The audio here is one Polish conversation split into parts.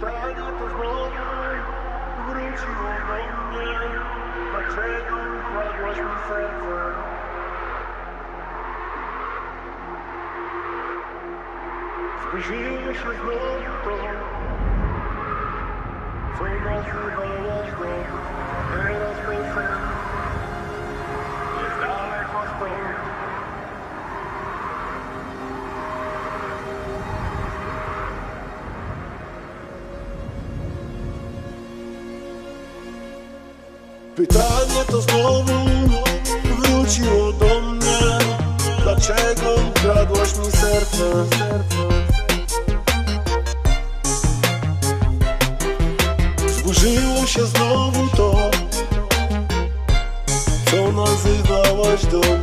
Pytanie pozwolone wróciło do mnie Dlaczego ukradłaś mi serce? Zbliżyło się znowu to Co nazywałaś dom Pytanie to znowu wróciło do mnie. Dlaczego kradłaś mi serce? Zburzyło się znowu to Co nazywałaś dom.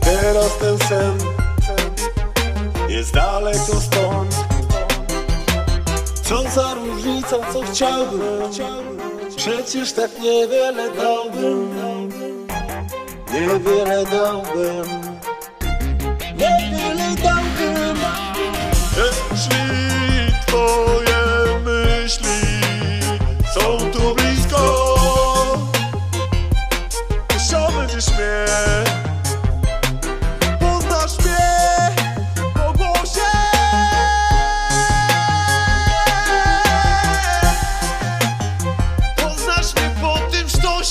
Teraz ten sen Jest daleko stąd. Co za różnica, co chciałbym? Przecież tak niewiele dałbym. Niewiele dałbym.